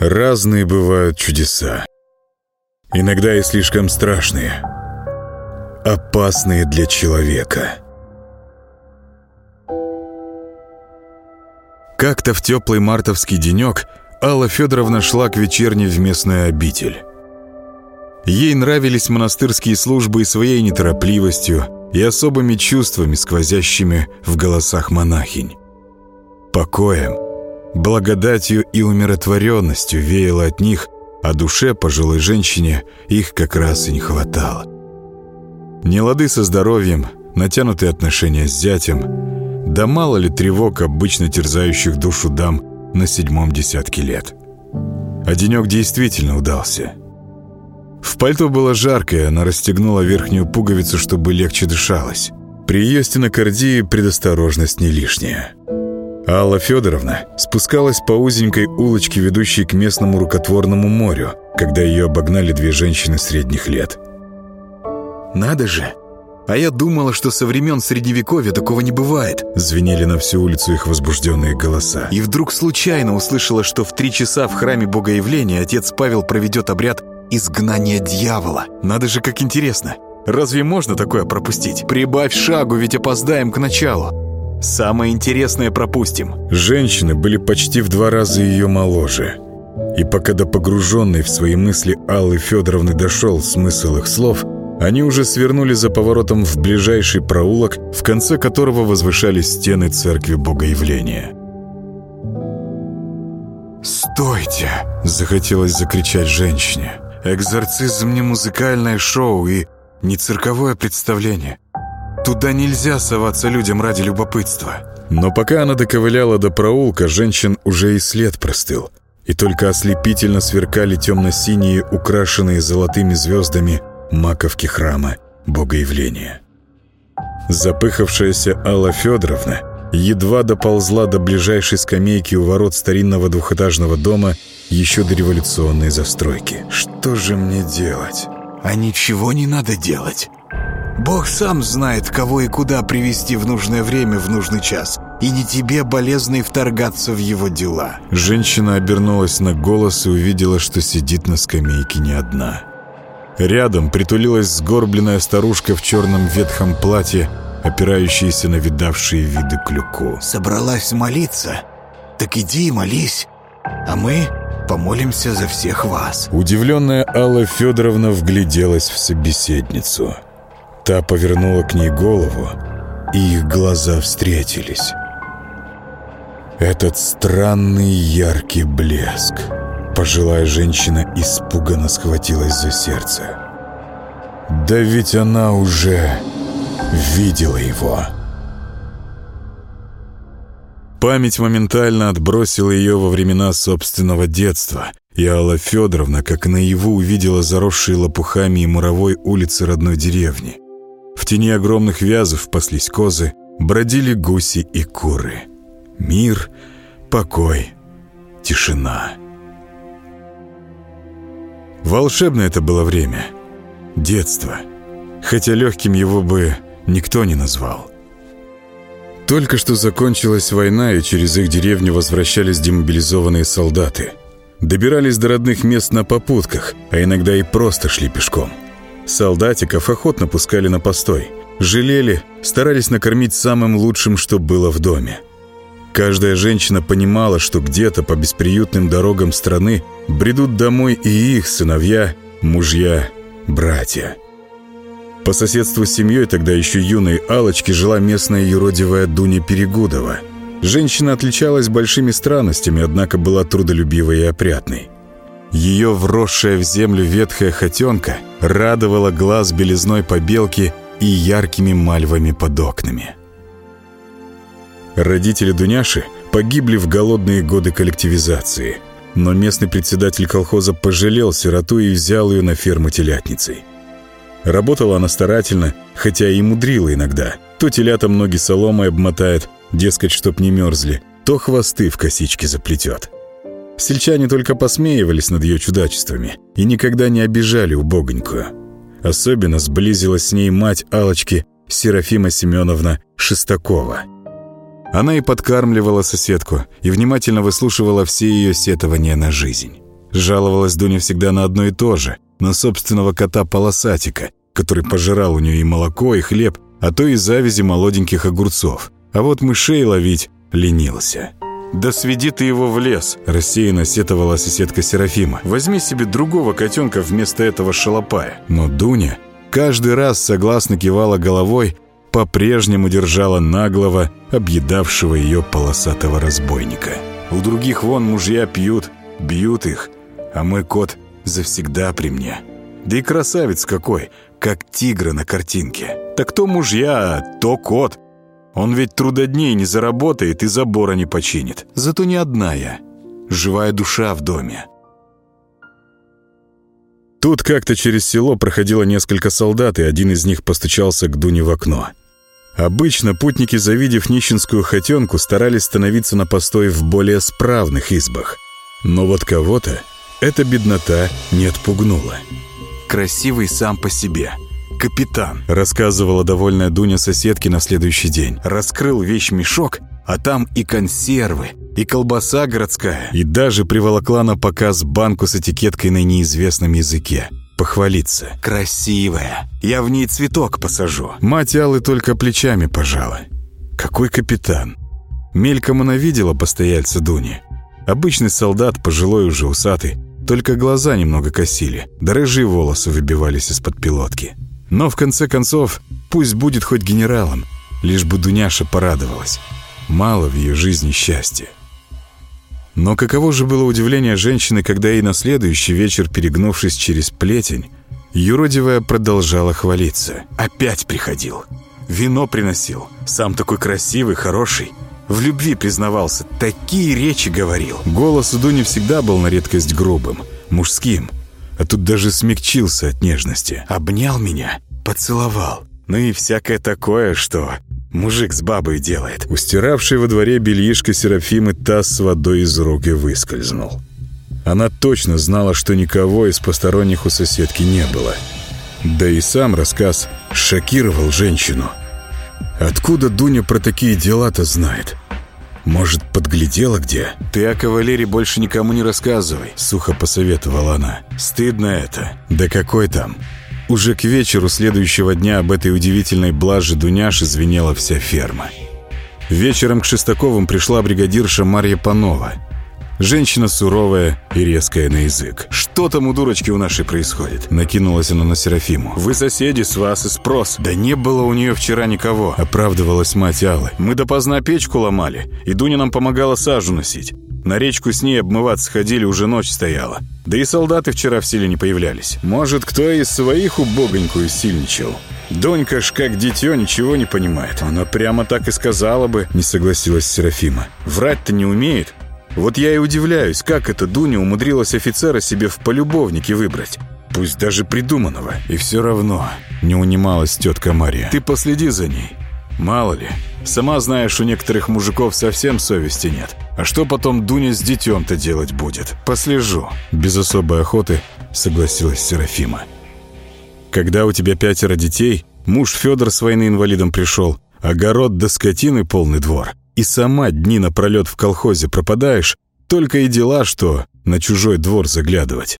Разные бывают чудеса. Иногда и слишком страшные. Опасные для человека. Как-то в теплый мартовский денек Алла Федоровна шла к вечерне в местную обитель. Ей нравились монастырские службы и своей неторопливостью, и особыми чувствами, сквозящими в голосах монахинь. Покоем, благодатью и умиротворенностью веяло от них, а душе пожилой женщине их как раз и не хватало. Нелады со здоровьем, натянутые отношения с зятем, да мало ли тревог, обычно терзающих душу дам на седьмом десятке лет. А действительно удался – в пальто было жарко, и она расстегнула верхнюю пуговицу, чтобы легче дышалось. При ее стенокардии предосторожность не лишняя. Алла Федоровна спускалась по узенькой улочке, ведущей к местному рукотворному морю, когда ее обогнали две женщины средних лет. «Надо же! А я думала, что со времен Средневековья такого не бывает!» Звенели на всю улицу их возбужденные голоса. И вдруг случайно услышала, что в три часа в храме Богоявления отец Павел проведет обряд изгнание дьявола. Надо же, как интересно. Разве можно такое пропустить? Прибавь шагу, ведь опоздаем к началу. Самое интересное пропустим. Женщины были почти в два раза ее моложе. И пока до погруженной в свои мысли Аллы Федоровны дошел смысл их слов, они уже свернули за поворотом в ближайший проулок, в конце которого возвышались стены церкви Богоявления. «Стойте!» – захотелось закричать женщине. Экзорцизм не музыкальное шоу и не цирковое представление. Туда нельзя соваться людям ради любопытства. Но пока она доковыляла до проулка, женщин уже и след простыл. И только ослепительно сверкали темно-синие, украшенные золотыми звездами маковки храма Богоявления. Запыхавшаяся Алла Федоровна едва доползла до ближайшей скамейки у ворот старинного двухэтажного дома еще до революционной застройки. «Что же мне делать?» «А ничего не надо делать. Бог сам знает, кого и куда привести в нужное время в нужный час. И не тебе, болезный, вторгаться в его дела». Женщина обернулась на голос и увидела, что сидит на скамейке не одна. Рядом притулилась сгорбленная старушка в черном ветхом платье, опирающаяся на видавшие виды клюку. «Собралась молиться? Так иди и молись, а мы помолимся за всех вас». Удивленная Алла Федоровна вгляделась в собеседницу. Та повернула к ней голову, и их глаза встретились. Этот странный яркий блеск. Пожилая женщина испуганно схватилась за сердце. Да ведь она уже видела его. Память моментально отбросила ее во времена собственного детства, и Алла Федоровна, как наяву, увидела заросшие лопухами и муровой улицы родной деревни. В тени огромных вязов паслись козы, бродили гуси и куры. Мир, покой, тишина. Волшебное это было время. Детство. Хотя легким его бы никто не назвал. Только что закончилась война, и через их деревню возвращались демобилизованные солдаты. Добирались до родных мест на попутках, а иногда и просто шли пешком. Солдатиков охотно пускали на постой. Жалели, старались накормить самым лучшим, что было в доме. Каждая женщина понимала, что где-то по бесприютным дорогам страны бредут домой и их сыновья, мужья, братья. По соседству с семьей тогда еще юной алочки жила местная юродивая Дуня Перегудова. Женщина отличалась большими странностями, однако была трудолюбивой и опрятной. Ее вросшая в землю ветхая хотенка радовала глаз белизной побелки и яркими мальвами под окнами. Родители Дуняши погибли в голодные годы коллективизации, но местный председатель колхоза пожалел сироту и взял ее на ферму телятницей. Работала она старательно, хотя и мудрила иногда. То телятам ноги соломой обмотает, дескать, чтоб не мерзли, то хвосты в косички заплетет. Сельчане только посмеивались над ее чудачествами и никогда не обижали убогонькую. Особенно сблизилась с ней мать алочки Серафима Семеновна Шестакова. Она и подкармливала соседку, и внимательно выслушивала все ее сетования на жизнь. Жаловалась Дуня всегда на одно и то же, на собственного кота-полосатика, который пожирал у нее и молоко, и хлеб, а то и завязи молоденьких огурцов. А вот мышей ловить ленился. «Да сведи ты его в лес», – рассеянно сетовала соседка Серафима. «Возьми себе другого котенка вместо этого шалопая». Но Дуня каждый раз согласно кивала головой, по-прежнему держала наглого, объедавшего ее полосатого разбойника. У других вон мужья пьют, бьют их, а мой кот завсегда при мне. Да и красавец какой, как тигра на картинке. Так то мужья, то кот. Он ведь трудодней не заработает и забора не починит. Зато не одна я. Живая душа в доме. Тут как-то через село проходило несколько солдат, и один из них постучался к Дуне в окно. Обычно путники, завидев нищенскую хотенку, старались становиться на постой в более справных избах. Но вот кого-то эта беднота не отпугнула. «Красивый сам по себе», капитан», — рассказывала довольная Дуня соседке на следующий день. «Раскрыл вещь-мешок, а там и консервы, и колбаса городская, и даже приволокла на показ банку с этикеткой на неизвестном языке. Похвалиться. Красивая. Я в ней цветок посажу». Мать Аллы только плечами пожала. «Какой капитан?» Мельком она видела постояльца Дуни. Обычный солдат, пожилой уже усатый, только глаза немного косили, да рыжие волосы выбивались из-под пилотки. Но в конце концов, пусть будет хоть генералом, лишь бы Дуняша порадовалась. Мало в ее жизни счастья. Но каково же было удивление женщины, когда ей на следующий вечер, перегнувшись через плетень, юродивая продолжала хвалиться. «Опять приходил. Вино приносил. Сам такой красивый, хороший. В любви признавался. Такие речи говорил». Голос у Дуни всегда был на редкость грубым, мужским – а тут даже смягчился от нежности. Обнял меня, поцеловал. Ну и всякое такое, что мужик с бабой делает. Устиравший во дворе бельишко Серафимы таз с водой из рук и выскользнул. Она точно знала, что никого из посторонних у соседки не было. Да и сам рассказ шокировал женщину. Откуда Дуня про такие дела-то знает? Может, подглядела где? Ты о кавалере больше никому не рассказывай, сухо посоветовала она. Стыдно это. Да какой там? Уже к вечеру следующего дня об этой удивительной блаже Дуняши звенела вся ферма. Вечером к Шестаковым пришла бригадирша Марья Панова – Женщина суровая и резкая на язык. «Что там у дурочки у нашей происходит?» Накинулась она на Серафиму. «Вы соседи, с вас и спрос». «Да не было у нее вчера никого», — оправдывалась мать Аллы. «Мы допоздна печку ломали, и Дуня нам помогала сажу носить. На речку с ней обмываться ходили, уже ночь стояла. Да и солдаты вчера в селе не появлялись. Может, кто из своих убогонькую сильничал?» Донька ж как дитё ничего не понимает. Она прямо так и сказала бы, не согласилась Серафима. Врать-то не умеет. Вот я и удивляюсь, как эта Дуня умудрилась офицера себе в полюбовнике выбрать. Пусть даже придуманного. И все равно не унималась тетка Мария. Ты последи за ней. Мало ли. Сама знаешь, у некоторых мужиков совсем совести нет. А что потом Дуня с детем-то делать будет? Послежу. Без особой охоты согласилась Серафима. Когда у тебя пятеро детей, муж Федор с войны инвалидом пришел, огород до скотины полный двор и сама дни напролет в колхозе пропадаешь, только и дела, что на чужой двор заглядывать.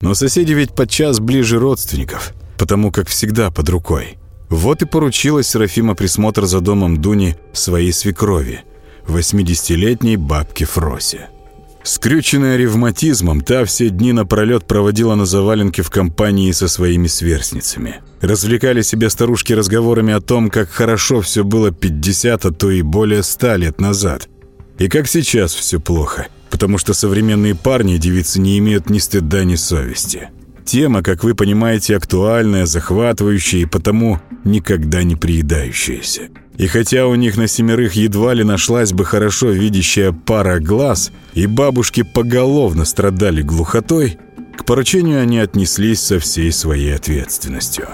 Но соседи ведь подчас ближе родственников, потому как всегда под рукой. Вот и поручила Серафима присмотр за домом Дуни своей свекрови, 80-летней бабке Фросе. Скрюченная ревматизмом, та все дни напролет проводила на заваленке в компании со своими сверстницами. Развлекали себя старушки разговорами о том, как хорошо все было 50, а то и более 100 лет назад. И как сейчас все плохо, потому что современные парни и девицы не имеют ни стыда, ни совести. Тема, как вы понимаете, актуальная, захватывающая и потому никогда не приедающаяся. И хотя у них на семерых едва ли нашлась бы хорошо видящая пара глаз, и бабушки поголовно страдали глухотой, к поручению они отнеслись со всей своей ответственностью.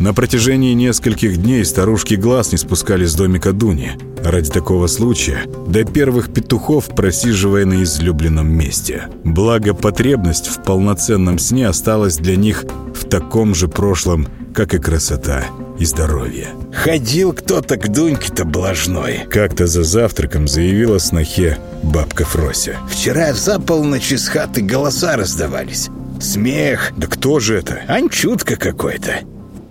На протяжении нескольких дней старушки глаз не спускали с домика Дуни, ради такого случая до первых петухов просиживая на излюбленном месте. Благо, потребность в полноценном сне осталась для них в таком же прошлом, как и красота и здоровья. «Ходил кто-то к Дуньке-то блажной», — как-то за завтраком заявила снохе бабка Фрося. «Вчера за полночь из хаты голоса раздавались. Смех. Да кто же это? Анчутка какой-то.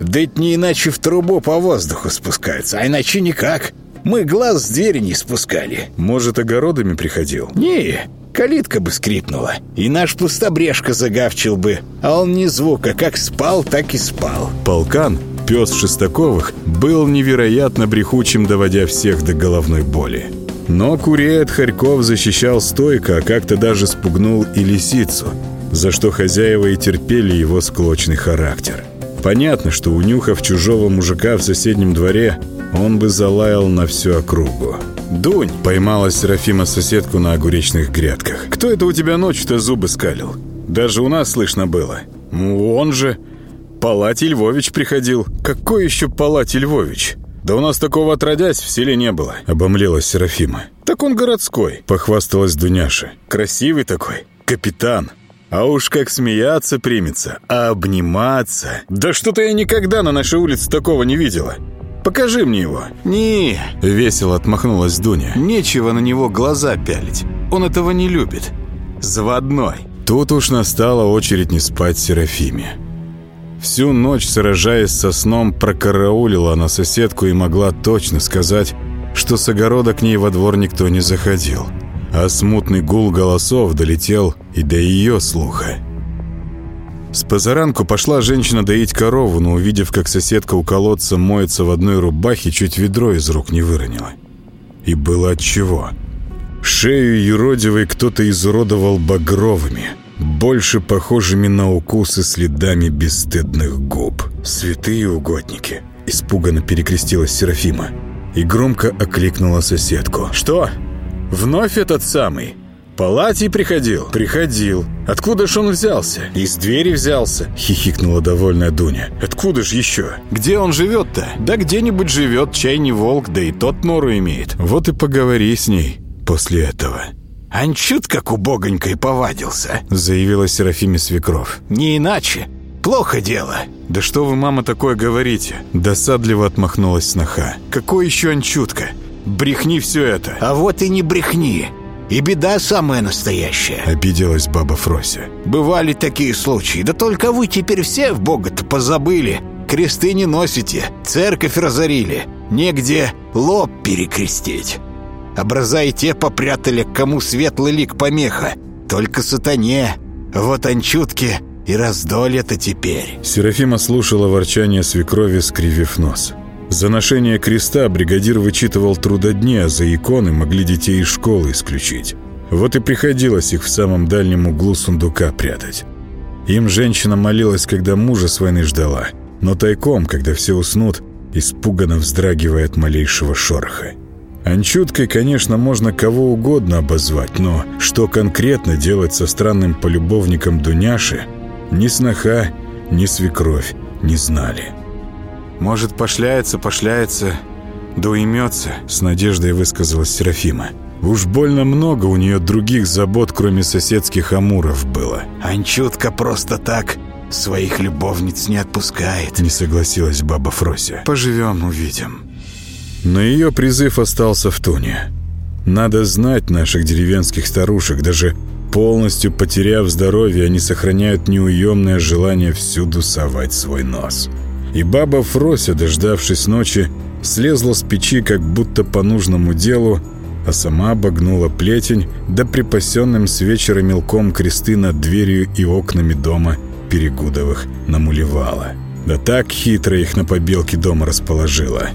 Да это не иначе в трубу по воздуху спускаются, а иначе никак. Мы глаз с двери не спускали. Может, огородами приходил? Не, калитка бы скрипнула, и наш пустобрежка загавчил бы. А он ни звука, как спал, так и спал. Полкан, пес Шестаковых, был невероятно брехучим, доводя всех до головной боли. Но курей от хорьков защищал стойко, а как-то даже спугнул и лисицу, за что хозяева и терпели его склочный характер. Понятно, что унюхав чужого мужика в соседнем дворе, он бы залаял на всю округу. «Дунь!» — поймала Серафима соседку на огуречных грядках. «Кто это у тебя ночью-то зубы скалил? Даже у нас слышно было. Он же...» «Палатий Львович приходил». «Какой еще Палатий Львович?» «Да у нас такого отродясь в селе не было», — обомлела Серафима. «Так он городской», — похвасталась Дуняша. «Красивый такой, капитан». А уж как смеяться примется, а обниматься. Да что-то я никогда на нашей улице такого не видела. Покажи мне его». «Не», — весело отмахнулась Дуня. «Нечего на него глаза пялить. Он этого не любит. Заводной». Тут уж настала очередь не спать Серафиме. Всю ночь, сражаясь со сном, прокараулила она соседку и могла точно сказать, что с огорода к ней во двор никто не заходил. А смутный гул голосов долетел и до ее слуха. С позаранку пошла женщина доить корову, но увидев, как соседка у колодца моется в одной рубахе, чуть ведро из рук не выронила. И было отчего. Шею юродивой кто-то изуродовал багровыми, больше похожими на укусы следами бесстыдных губ. «Святые угодники!» – испуганно перекрестилась Серафима и громко окликнула соседку. «Что? Вновь этот самый?» Палатий приходил? Приходил. Откуда ж он взялся? Из двери взялся, хихикнула довольная Дуня. Откуда ж еще? Где он живет-то? Да где-нибудь живет, чай не волк, да и тот нору имеет. Вот и поговори с ней после этого. «Анчут как убогонькой повадился», — заявила Серафиме Свекров. «Не иначе. Плохо дело». «Да что вы, мама, такое говорите?» Досадливо отмахнулась сноха. «Какой еще анчутка? Брехни все это». «А вот и не брехни. И беда самая настоящая. Обиделась баба Фрося. Бывали такие случаи. Да только вы теперь все в Бога-то позабыли. Кресты не носите, церковь разорили. Негде лоб перекрестить. Образа и те попрятали, кому светлый лик помеха. Только сатане. Вот анчутки и раздолье-то теперь. Серафима слушала ворчание свекрови, скривив нос. За ношение креста бригадир вычитывал трудодни, а за иконы могли детей из школы исключить. Вот и приходилось их в самом дальнем углу сундука прятать. Им женщина молилась, когда мужа с войны ждала, но тайком, когда все уснут, испуганно вздрагивая от малейшего шороха. Анчуткой, конечно, можно кого угодно обозвать, но что конкретно делать со странным полюбовником Дуняши, ни сноха, ни свекровь не знали. «Может, пошляется, пошляется, да уймется», — с надеждой высказалась Серафима. Уж больно много у нее других забот, кроме соседских амуров, было. «Анчутка просто так своих любовниц не отпускает», — не согласилась баба Фрося. «Поживем, увидим». Но ее призыв остался в туне. Надо знать наших деревенских старушек, даже полностью потеряв здоровье, они сохраняют неуемное желание всюду совать свой нос. И баба Фрося, дождавшись ночи, слезла с печи как будто по нужному делу, а сама обогнула плетень, да припасенным с вечера мелком кресты над дверью и окнами дома Перегудовых намулевала. Да так хитро их на побелке дома расположила,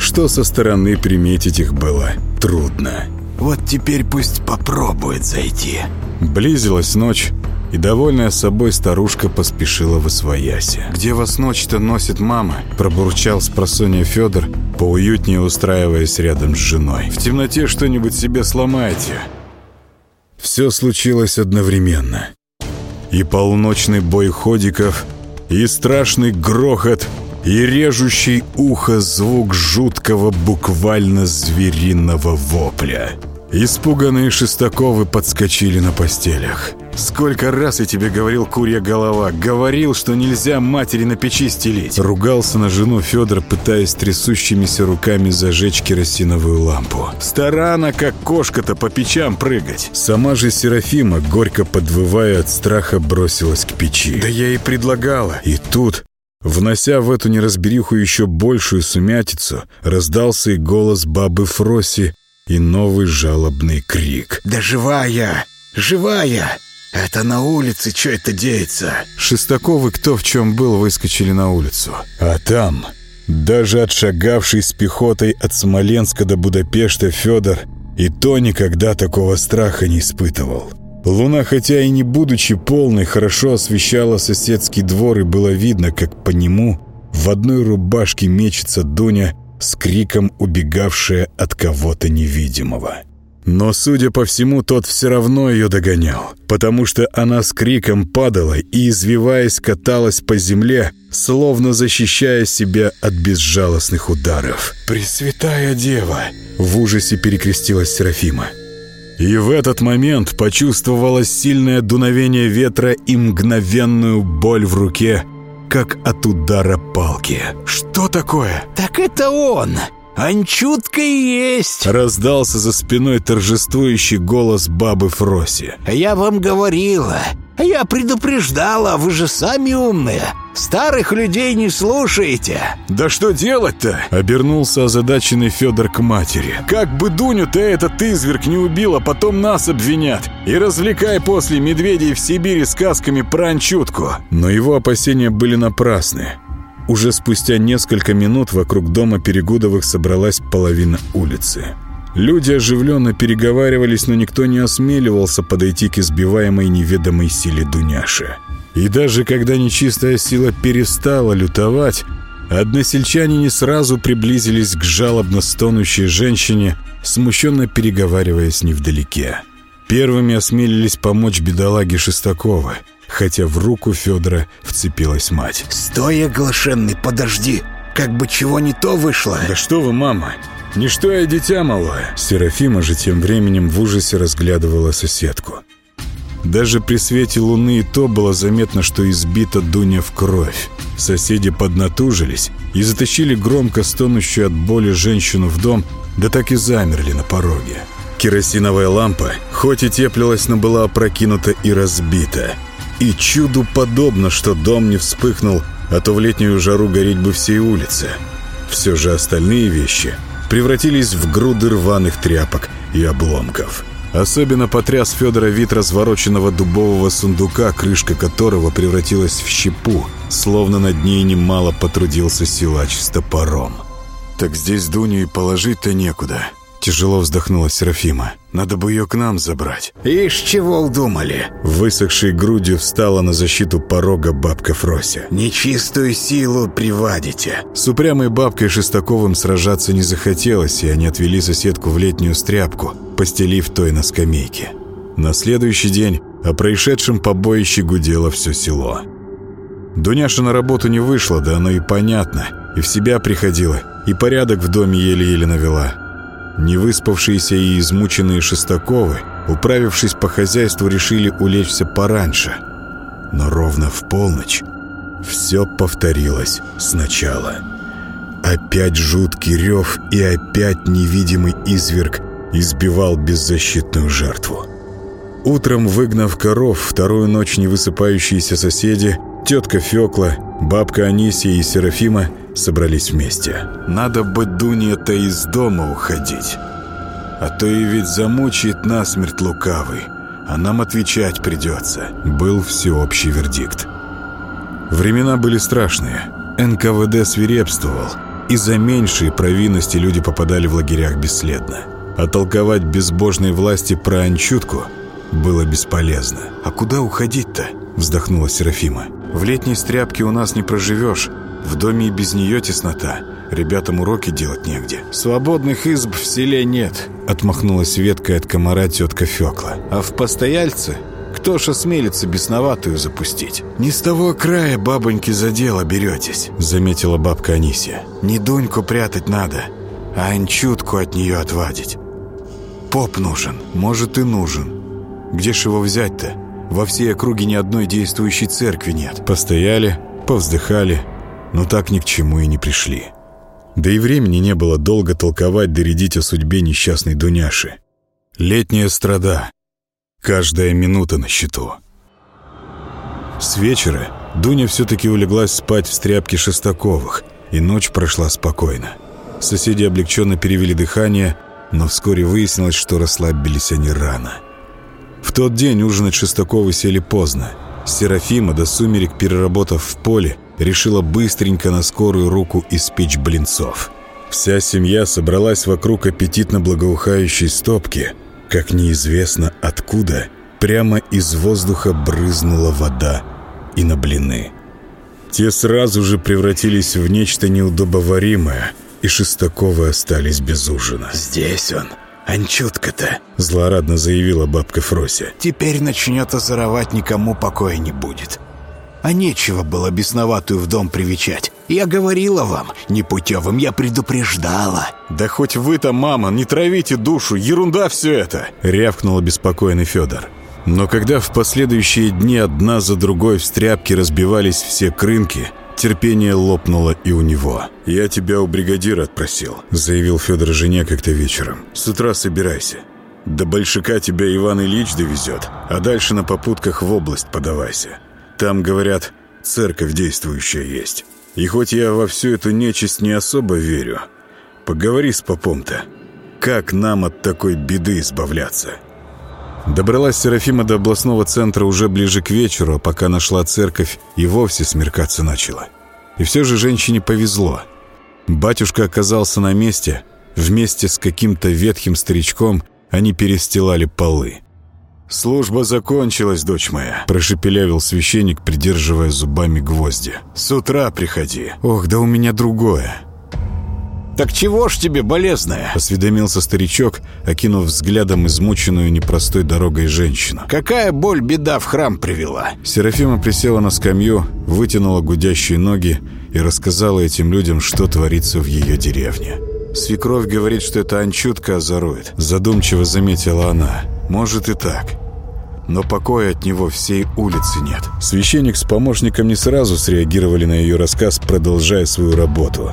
что со стороны приметить их было трудно. «Вот теперь пусть попробует зайти». Близилась ночь, и, довольная собой, старушка поспешила в освояси. «Где вас ночь-то носит мама?» – пробурчал с просонья Федор, поуютнее устраиваясь рядом с женой. «В темноте что-нибудь себе сломайте». Все случилось одновременно. И полночный бой ходиков, и страшный грохот, и режущий ухо звук жуткого буквально звериного вопля. Испуганные Шестаковы подскочили на постелях. Сколько раз я тебе говорил, курья голова, говорил, что нельзя матери на печи стелить. Ругался на жену Федор, пытаясь трясущимися руками зажечь керосиновую лампу. Стара она, как кошка-то, по печам прыгать. Сама же Серафима, горько подвывая от страха, бросилась к печи. Да я и предлагала. И тут Внося в эту неразбериху еще большую сумятицу, раздался и голос бабы Фроси, и новый жалобный крик. «Да живая! Живая! Это на улице что это деется?» Шестаковы, кто в чем был, выскочили на улицу. А там, даже отшагавший с пехотой от Смоленска до Будапешта Федор, и то никогда такого страха не испытывал. Луна, хотя и не будучи полной, хорошо освещала соседский двор, и было видно, как по нему в одной рубашке мечется Дуня с криком убегавшая от кого-то невидимого. Но, судя по всему, тот все равно ее догонял, потому что она с криком падала и, извиваясь, каталась по земле, словно защищая себя от безжалостных ударов. «Пресвятая Дева!» — в ужасе перекрестилась Серафима. И в этот момент почувствовала сильное дуновение ветра и мгновенную боль в руке, как от удара палки. «Что такое?» «Так это он! Анчутка есть!» Раздался за спиной торжествующий голос бабы Фроси. «Я вам говорила, я предупреждала, вы же сами умные. Старых людей не слушаете. Да что делать-то? Обернулся озадаченный Федор к матери. Как бы Дуню-то этот изверг не убил, а потом нас обвинят. И развлекай после медведей в Сибири сказками про анчутку. Но его опасения были напрасны. Уже спустя несколько минут вокруг дома Перегудовых собралась половина улицы. Люди оживленно переговаривались, но никто не осмеливался подойти к избиваемой неведомой силе Дуняши. И даже когда нечистая сила перестала лютовать, односельчане не сразу приблизились к жалобно стонущей женщине, смущенно переговариваясь невдалеке. Первыми осмелились помочь бедолаге Шестакова, хотя в руку Федора вцепилась мать. «Стой, оглашенный, подожди! Как бы чего не то вышло!» «Да что вы, мама! «Ничто я дитя малое!» Серафима же тем временем в ужасе разглядывала соседку. Даже при свете луны и то было заметно, что избита Дуня в кровь. Соседи поднатужились и затащили громко стонущую от боли женщину в дом, да так и замерли на пороге. Керосиновая лампа, хоть и теплилась, но была опрокинута и разбита. И чуду подобно, что дом не вспыхнул, а то в летнюю жару гореть бы всей улице. Все же остальные вещи – превратились в груды рваных тряпок и обломков. Особенно потряс Федора вид развороченного дубового сундука, крышка которого превратилась в щепу, словно над ней немало потрудился силач с топором. «Так здесь Дуню и положить-то некуда», Тяжело вздохнула Серафима. «Надо бы ее к нам забрать». «Ишь, чего удумали?» Высохшей грудью встала на защиту порога бабка Фрося. «Нечистую силу приводите». С упрямой бабкой Шестаковым сражаться не захотелось, и они отвели соседку в летнюю стряпку, постелив той на скамейке. На следующий день о происшедшем побоище гудело все село. Дуняша на работу не вышла, да оно и понятно. И в себя приходила, и порядок в доме еле-еле навела. Невыспавшиеся и измученные Шестаковы, управившись по хозяйству, решили улечься пораньше. Но ровно в полночь все повторилось сначала. Опять жуткий рев и опять невидимый изверг избивал беззащитную жертву. Утром, выгнав коров, вторую ночь невысыпающиеся соседи, тетка Фёкла, бабка Анисия и Серафима собрались вместе. «Надо бы Дуне-то из дома уходить. А то и ведь замучает насмерть лукавый, а нам отвечать придется», — был всеобщий вердикт. Времена были страшные. НКВД свирепствовал, и за меньшие провинности люди попадали в лагерях бесследно. А толковать безбожной власти про Анчутку было бесполезно. «А куда уходить-то?» — вздохнула Серафима. «В летней стряпке у нас не проживешь, в доме и без нее теснота. Ребятам уроки делать негде. Свободных изб в селе нет, отмахнулась веткой от комара тетка Фекла. А в постояльце кто ж осмелится бесноватую запустить? «Не с того края, бабоньки, за дело беретесь», — заметила бабка Анисия. «Не Дуньку прятать надо, а Анчутку от нее отвадить. Поп нужен, может и нужен. Где ж его взять-то? Во всей округе ни одной действующей церкви нет. Постояли, повздыхали, но так ни к чему и не пришли. Да и времени не было долго толковать, доредить о судьбе несчастной Дуняши. Летняя страда. Каждая минута на счету. С вечера Дуня все-таки улеглась спать в стряпке Шестаковых, и ночь прошла спокойно. Соседи облегченно перевели дыхание, но вскоре выяснилось, что расслабились они рано. В тот день ужинать Шестаковы сели поздно. Серафима до сумерек, переработав в поле, решила быстренько на скорую руку испечь блинцов. Вся семья собралась вокруг аппетитно благоухающей стопки, как неизвестно откуда, прямо из воздуха брызнула вода и на блины. Те сразу же превратились в нечто неудобоваримое, и Шестаковы остались без ужина. «Здесь он, Анчутка-то», — злорадно заявила бабка Фрося. «Теперь начнет озоровать, никому покоя не будет. А нечего было бесноватую в дом привечать. Я говорила вам, непутевым я предупреждала». «Да хоть вы-то, мама, не травите душу, ерунда все это!» — рявкнул обеспокоенный Федор. Но когда в последующие дни одна за другой в стряпке разбивались все крынки, терпение лопнуло и у него. «Я тебя у бригадира отпросил», — заявил Федор жене как-то вечером. «С утра собирайся. До Большака тебя Иван Ильич довезет, а дальше на попутках в область подавайся. Там, говорят, церковь действующая есть. И хоть я во всю эту нечисть не особо верю, поговори с попом-то. Как нам от такой беды избавляться?» Добралась Серафима до областного центра уже ближе к вечеру, а пока нашла церковь, и вовсе смеркаться начала. И все же женщине повезло. Батюшка оказался на месте, вместе с каким-то ветхим старичком они перестилали полы. «Служба закончилась, дочь моя», – прошепелявил священник, придерживая зубами гвозди. «С утра приходи». «Ох, да у меня другое». «Так чего ж тебе, болезная?» — осведомился старичок, окинув взглядом измученную непростой дорогой женщину. «Какая боль беда в храм привела?» Серафима присела на скамью, вытянула гудящие ноги и рассказала этим людям, что творится в ее деревне. «Свекровь говорит, что это Анчутка озорует», — задумчиво заметила она. «Может и так». Но покоя от него всей улицы нет. Священник с помощником не сразу среагировали на ее рассказ, продолжая свою работу.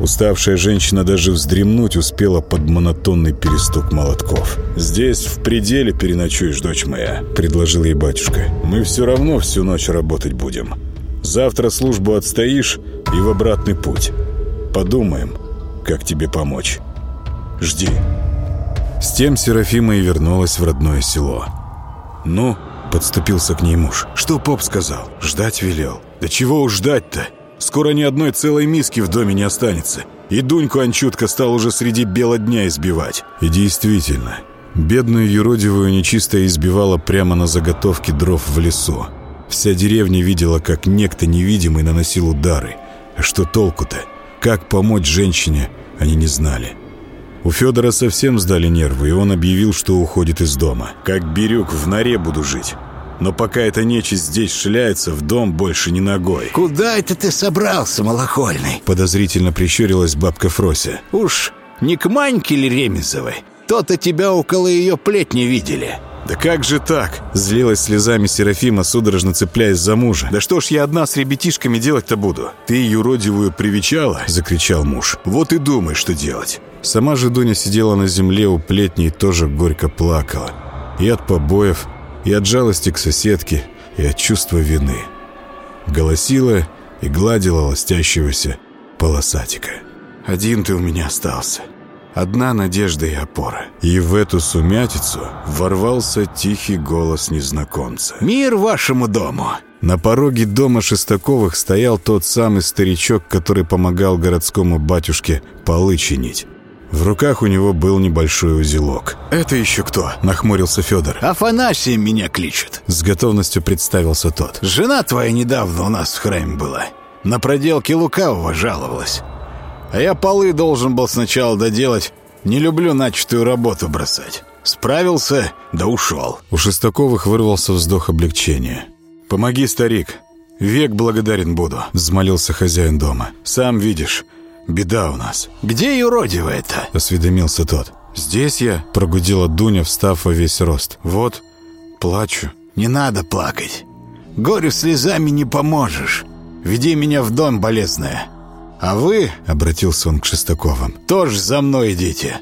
Уставшая женщина даже вздремнуть успела под монотонный перестук молотков. «Здесь в пределе переночуешь, дочь моя», — предложил ей батюшка. «Мы все равно всю ночь работать будем. Завтра службу отстоишь и в обратный путь. Подумаем, как тебе помочь. Жди». С тем Серафима и вернулась в родное село. «Ну?» — подступился к ней муж. «Что поп сказал? Ждать велел. Да чего уж ждать-то?» Скоро ни одной целой миски в доме не останется. И Дуньку Анчутка стал уже среди бела дня избивать. И действительно, бедную юродивую нечистая избивала прямо на заготовке дров в лесу. Вся деревня видела, как некто невидимый наносил удары. А что толку-то? Как помочь женщине, они не знали. У Федора совсем сдали нервы, и он объявил, что уходит из дома. «Как Бирюк, в норе буду жить. Но пока эта нечисть здесь шляется, в дом больше не ногой. «Куда это ты собрался, малохольный?» Подозрительно прищурилась бабка Фрося. «Уж не к Маньке ли Ремезовой? То-то тебя около ее плетни видели». «Да как же так?» Злилась слезами Серафима, судорожно цепляясь за мужа. «Да что ж я одна с ребятишками делать-то буду?» «Ты юродивую привечала?» Закричал муж. «Вот и думай, что делать». Сама же Дуня сидела на земле у плетни и тоже горько плакала. И от побоев, и от жалости к соседке, и от чувства вины. Голосила и гладила ластящегося полосатика. «Один ты у меня остался. Одна надежда и опора». И в эту сумятицу ворвался тихий голос незнакомца. «Мир вашему дому!» На пороге дома Шестаковых стоял тот самый старичок, который помогал городскому батюшке полы чинить. В руках у него был небольшой узелок. «Это еще кто?» – нахмурился Федор. «Афанасием меня кличут». С готовностью представился тот. «Жена твоя недавно у нас в храме была. На проделке лукавого жаловалась. А я полы должен был сначала доделать. Не люблю начатую работу бросать. Справился, да ушел». У Шестаковых вырвался вздох облегчения. «Помоги, старик. Век благодарен буду», – взмолился хозяин дома. «Сам видишь». Беда у нас». «Где юродивая-то?» — осведомился тот. «Здесь я», — прогудела Дуня, встав во весь рост. «Вот, плачу. не надо плакать. Горю слезами не поможешь. Веди меня в дом, болезная. А вы, — обратился он к Шестаковым, — тоже за мной идите.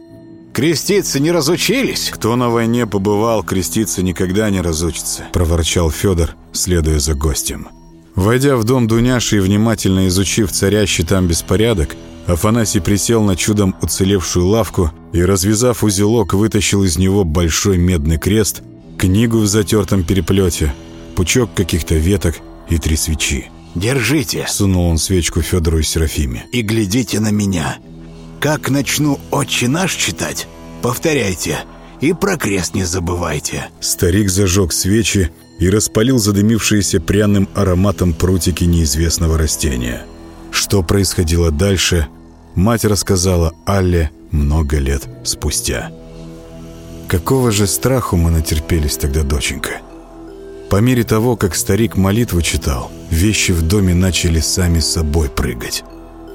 Креститься не разучились?» «Кто на войне побывал, креститься никогда не разучится», — проворчал Федор, следуя за гостем. Войдя в дом Дуняши и внимательно изучив царящий там беспорядок, Афанасий присел на чудом уцелевшую лавку и, развязав узелок, вытащил из него большой медный крест, книгу в затертом переплете, пучок каких-то веток и три свечи. «Держите!» — сунул он свечку Федору и Серафиме. «И глядите на меня. Как начну «Отче наш» читать, повторяйте. И про крест не забывайте». Старик зажег свечи и распалил задымившиеся пряным ароматом прутики неизвестного растения. Что происходило дальше, мать рассказала Алле много лет спустя. Какого же страху мы натерпелись тогда, доченька? По мере того, как старик молитву читал, вещи в доме начали сами собой прыгать,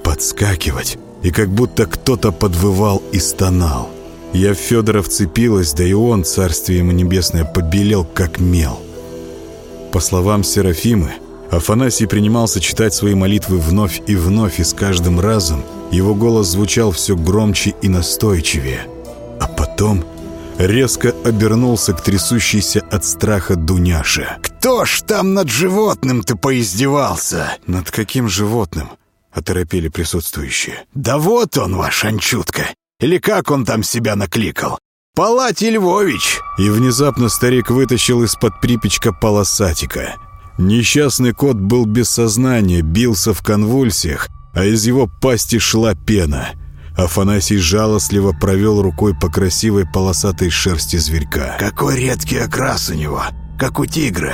подскакивать, и как будто кто-то подвывал и стонал. Я в Федора вцепилась, да и он, царствие ему небесное, побелел, как мел. По словам Серафимы, Афанасий принимался читать свои молитвы вновь и вновь, и с каждым разом его голос звучал все громче и настойчивее. А потом резко обернулся к трясущейся от страха Дуняше. «Кто ж там над животным-то поиздевался?» «Над каким животным?» — оторопели присутствующие. «Да вот он, ваш Анчутка! Или как он там себя накликал? Палатий Львович!» И внезапно старик вытащил из-под припечка полосатика. Несчастный кот был без сознания, бился в конвульсиях, а из его пасти шла пена — Афанасий жалостливо провел рукой по красивой полосатой шерсти зверька. «Какой редкий окрас у него, как у тигра!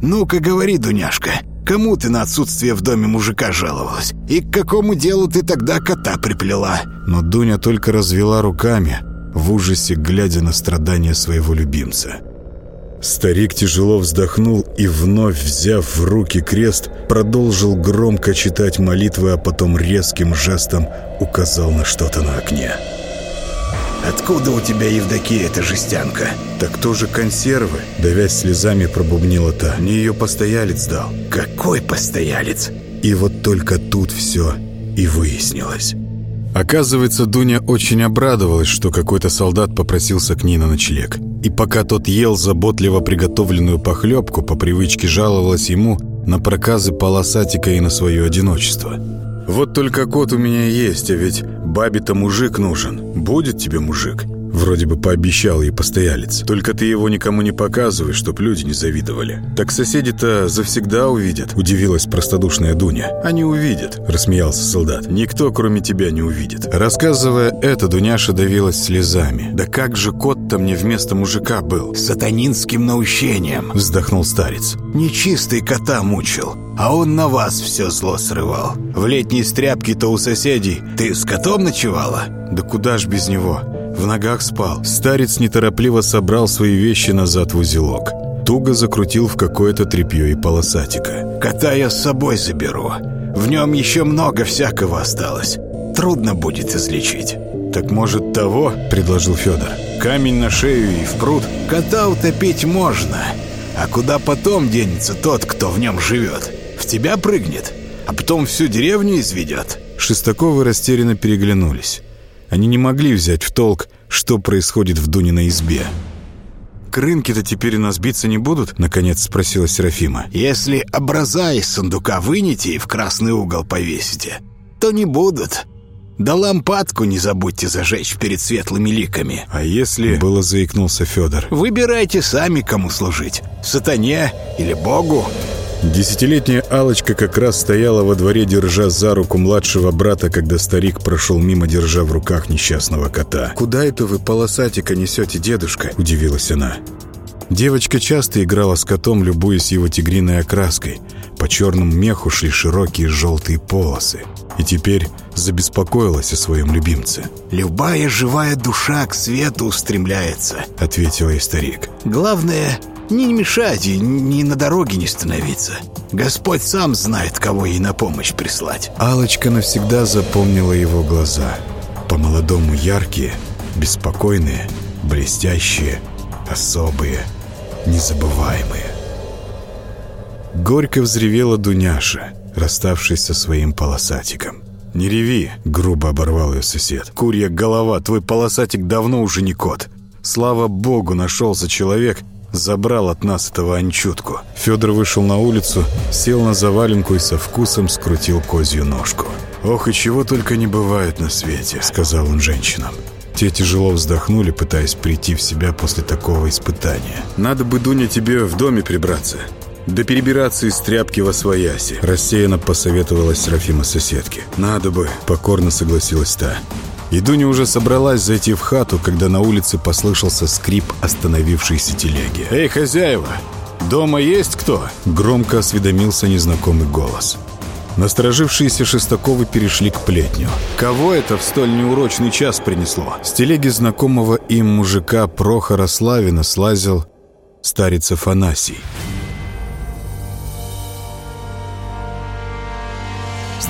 Ну-ка говори, Дуняшка, кому ты на отсутствие в доме мужика жаловалась? И к какому делу ты тогда кота приплела?» Но Дуня только развела руками, в ужасе глядя на страдания своего любимца. Старик тяжело вздохнул и, вновь взяв в руки крест, продолжил громко читать молитвы, а потом резким жестом указал на что-то на окне. «Откуда у тебя, Евдокия, эта жестянка?» «Так тоже консервы?» Давясь слезами, пробубнила та. «Мне ее постоялец дал». «Какой постоялец?» И вот только тут все и выяснилось. Оказывается, Дуня очень обрадовалась, что какой-то солдат попросился к ней на ночлег. И пока тот ел заботливо приготовленную похлебку, по привычке жаловалась ему на проказы полосатика и на свое одиночество. «Вот только кот у меня есть, а ведь бабе-то мужик нужен. Будет тебе мужик?» Вроде бы пообещал ей постоялец. Только ты его никому не показывай, чтоб люди не завидовали. Так соседи-то завсегда увидят, удивилась простодушная Дуня. Они увидят, рассмеялся солдат. Никто, кроме тебя, не увидит. Рассказывая это, Дуняша давилась слезами. Да как же кот-то мне вместо мужика был? Сатанинским наущением, вздохнул старец. Нечистый кота мучил. А он на вас все зло срывал. В летней стряпке-то у соседей ты с котом ночевала? Да куда ж без него? В ногах спал. Старец неторопливо собрал свои вещи назад в узелок. Туго закрутил в какое-то тряпье и полосатика. «Кота я с собой заберу. В нем еще много всякого осталось. Трудно будет излечить». «Так может того?» — предложил Федор. «Камень на шею и в пруд». «Кота утопить можно. А куда потом денется тот, кто в нем живет? В тебя прыгнет, а потом всю деревню изведет». Шестаковы растерянно переглянулись. Они не могли взять в толк, что происходит в Дуниной избе. «К рынке-то теперь нас биться не будут?» — наконец спросила Серафима. «Если образа из сундука вынете и в красный угол повесите, то не будут. Да лампадку не забудьте зажечь перед светлыми ликами». «А если...» — было заикнулся Федор. «Выбирайте сами, кому служить. Сатане или Богу». Десятилетняя алочка как раз стояла во дворе, держа за руку младшего брата, когда старик прошел мимо, держа в руках несчастного кота. «Куда это вы полосатика несете, дедушка?» – удивилась она. Девочка часто играла с котом, любуясь его тигриной окраской. По черному меху шли широкие желтые полосы. И теперь забеспокоилась о своем любимце. «Любая живая душа к свету устремляется», — ответил ей старик. «Главное не мешать и ни на дороге не становиться. Господь сам знает, кого ей на помощь прислать. алочка навсегда запомнила его глаза. По-молодому яркие, беспокойные, блестящие, особые. незабываемые. Горько взревела Дуняша, расставшись со своим полосатиком. «Не реви!» — грубо оборвал ее сосед. «Курья голова, твой полосатик давно уже не кот. Слава богу, нашелся человек, забрал от нас этого анчутку». Федор вышел на улицу, сел на заваленку и со вкусом скрутил козью ножку. «Ох, и чего только не бывает на свете», — сказал он женщинам. Те тяжело вздохнули, пытаясь прийти в себя после такого испытания. «Надо бы, Дуня, тебе в доме прибраться. Да перебираться из тряпки во свояси», — рассеянно посоветовалась Серафима соседке. «Надо бы», — покорно согласилась та. И Дуня уже собралась зайти в хату, когда на улице послышался скрип остановившейся телеги. «Эй, хозяева, дома есть кто?» Громко осведомился незнакомый голос. Насторожившиеся Шестаковы перешли к плетню. Кого это в столь неурочный час принесло? С телеги знакомого им мужика Прохора Славина слазил старец Афанасий.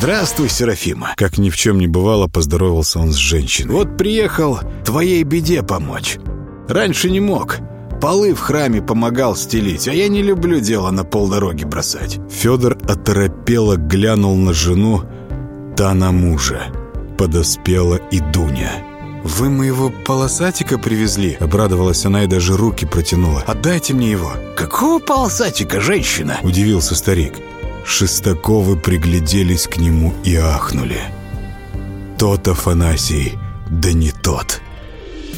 «Здравствуй, Серафима!» Как ни в чем не бывало, поздоровался он с женщиной. «Вот приехал твоей беде помочь. Раньше не мог. Полы в храме помогал стелить, а я не люблю дело на полдороги бросать». Федор оторопело глянул на жену, та на мужа. Подоспела и Дуня. «Вы моего полосатика привезли?» Обрадовалась она и даже руки протянула. «Отдайте мне его!» «Какого полосатика, женщина?» Удивился старик. Шестаковы пригляделись к нему и ахнули. Тот Афанасий, да не тот.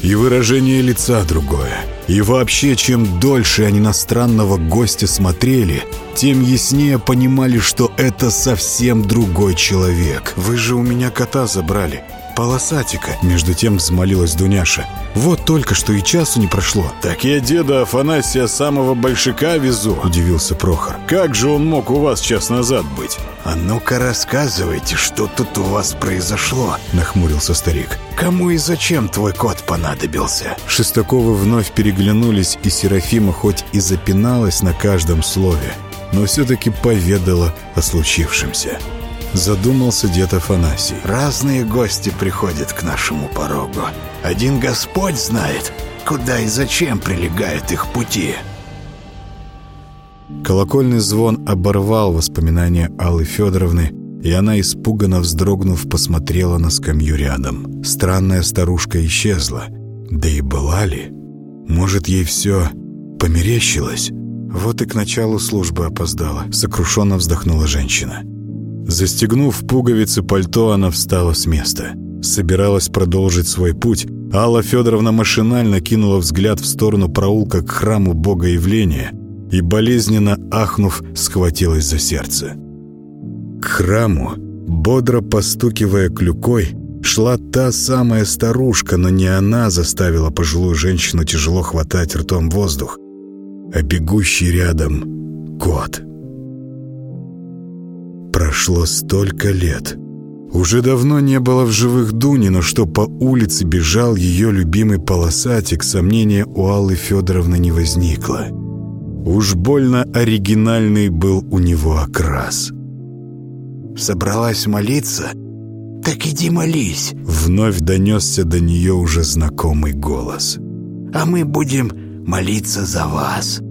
И выражение лица другое. И вообще, чем дольше они на странного гостя смотрели, тем яснее понимали, что это совсем другой человек. «Вы же у меня кота забрали полосатика!» Между тем взмолилась Дуняша. «Вот только что и часу не прошло». «Так я деда Афанасия самого большика везу», — удивился Прохор. «Как же он мог у вас час назад быть?» «А ну-ка рассказывайте, что тут у вас произошло», — нахмурился старик. «Кому и зачем твой кот понадобился?» Шестаковы вновь переглянулись, и Серафима хоть и запиналась на каждом слове, но все-таки поведала о случившемся. Задумался дед Афанасий. «Разные гости приходят к нашему порогу. Один Господь знает, куда и зачем прилегают их пути». Колокольный звон оборвал воспоминания Аллы Федоровны, и она, испуганно вздрогнув, посмотрела на скамью рядом. Странная старушка исчезла. Да и была ли? Может, ей все померещилось? Вот и к началу службы опоздала. Сокрушенно вздохнула женщина. Застегнув пуговицы пальто, она встала с места. Собиралась продолжить свой путь. Алла Федоровна машинально кинула взгляд в сторону проулка к храму Бога Явления и, болезненно ахнув, схватилась за сердце. К храму, бодро постукивая клюкой, шла та самая старушка, но не она заставила пожилую женщину тяжело хватать ртом воздух, а бегущий рядом кот. Прошло столько лет. Уже давно не было в живых Дуни, но что по улице бежал ее любимый полосатик, сомнения у Аллы Федоровны не возникло. Уж больно оригинальный был у него окрас. «Собралась молиться? Так иди молись!» Вновь донесся до нее уже знакомый голос. «А мы будем молиться за вас!»